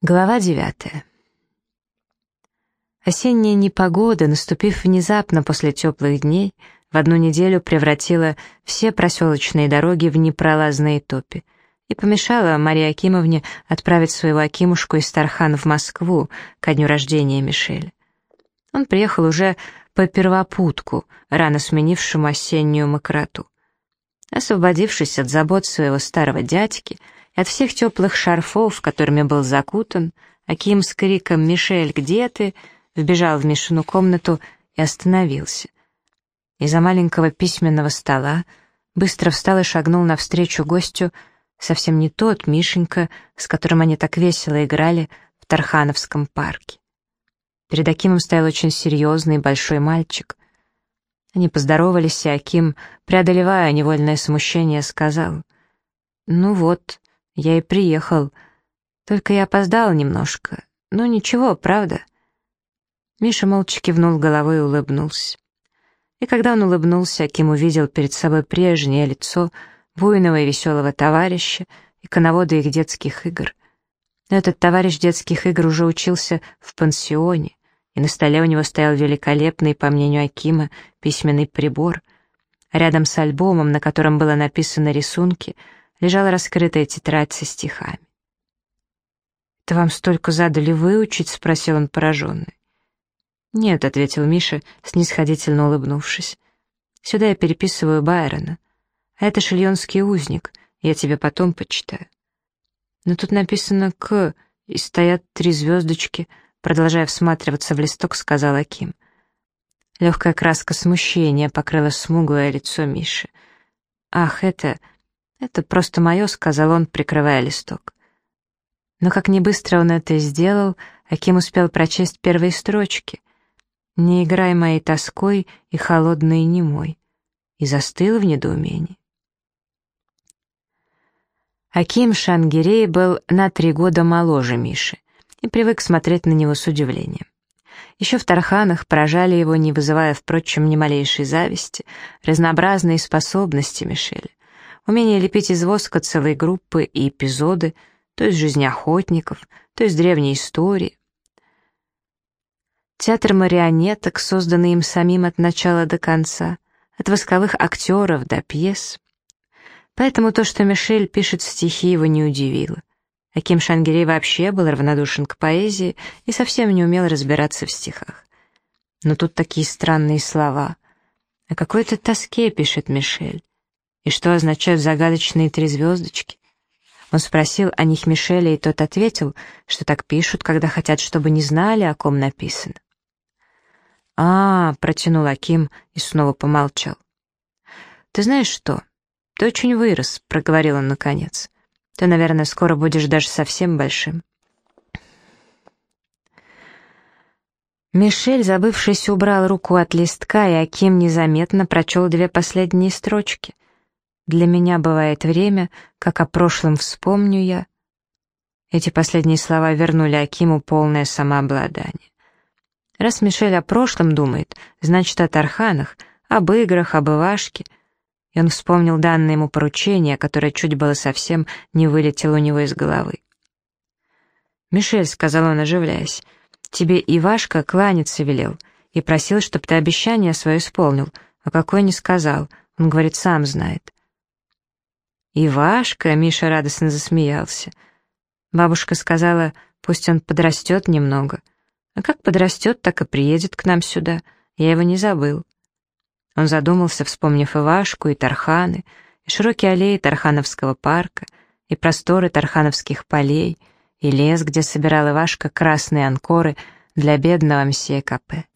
Глава девятая. Осенняя непогода, наступив внезапно после теплых дней, в одну неделю превратила все проселочные дороги в непролазные топи и помешала Марии Акимовне отправить своего Акимушку из Тархан в Москву ко дню рождения Мишеля. Он приехал уже по первопутку, рано сменившему осеннюю мокроту. Освободившись от забот своего старого дядьки, от всех теплых шарфов, которыми был закутан, Аким с криком «Мишель, где ты?» вбежал в Мишину комнату и остановился. Из-за маленького письменного стола быстро встал и шагнул навстречу гостю, совсем не тот Мишенька, с которым они так весело играли в Тархановском парке. Перед Акимом стоял очень серьезный большой мальчик. Они поздоровались, и Аким, преодолевая невольное смущение, сказал, «Ну вот, я и приехал. Только я опоздал немножко. Ну ничего, правда?» Миша молча кивнул головой и улыбнулся. И когда он улыбнулся, Аким увидел перед собой прежнее лицо буйного и веселого товарища и коновода их детских игр. Но этот товарищ детских игр уже учился в пансионе, и на столе у него стоял великолепный, по мнению Акима, письменный прибор. Рядом с альбомом, на котором было написано рисунки — лежала раскрытая тетрадь со стихами. «Это вам столько задали выучить?» — спросил он пораженный. «Нет», — ответил Миша, снисходительно улыбнувшись. «Сюда я переписываю Байрона. А это шильонский узник, я тебе потом почитаю». «Но тут написано «К», и стоят три звездочки», продолжая всматриваться в листок, сказал Аким. Легкая краска смущения покрыла смуглое лицо Миши. «Ах, это...» «Это просто мое», — сказал он, прикрывая листок. Но как не быстро он это сделал, Аким успел прочесть первые строчки. «Не играй моей тоской и холодной немой», и застыл в недоумении. Аким Шангирей был на три года моложе Миши и привык смотреть на него с удивлением. Еще в Тарханах поражали его, не вызывая, впрочем, ни малейшей зависти, разнообразные способности Мишеля умение лепить из воска целые группы и эпизоды, то из жизни охотников, то из древней истории. Театр марионеток, созданный им самим от начала до конца, от восковых актеров до пьес. Поэтому то, что Мишель пишет стихи, его не удивило. Аким Шангирей вообще был равнодушен к поэзии и совсем не умел разбираться в стихах. Но тут такие странные слова. О какой-то тоске пишет Мишель. И что означают загадочные три звездочки? Он спросил о них Мишеля, и тот ответил, что так пишут, когда хотят, чтобы не знали, о ком написано. «А, — протянул Аким и снова помолчал. «Ты знаешь что? Ты очень вырос», — проговорил он наконец. «Ты, наверное, скоро будешь даже совсем большим». Мишель, забывшись, убрал руку от листка, и Аким незаметно прочел две последние строчки. Для меня бывает время, как о прошлом вспомню я. Эти последние слова вернули Акиму полное самообладание. Раз Мишель о прошлом думает, значит, о Тарханах, об играх, об Ивашке. И он вспомнил данное ему поручение, которое чуть было совсем не вылетело у него из головы. «Мишель», — сказал он, оживляясь, — «тебе Ивашка кланяться велел и просил, чтоб ты обещание свое исполнил, а какое не сказал, он говорит, сам знает». «Ивашка!» — Миша радостно засмеялся. Бабушка сказала, пусть он подрастет немного. А как подрастет, так и приедет к нам сюда. Я его не забыл. Он задумался, вспомнив Ивашку и Тарханы, и широкие аллеи Тархановского парка, и просторы Тархановских полей, и лес, где собирал Ивашка красные анкоры для бедного мсье Капе.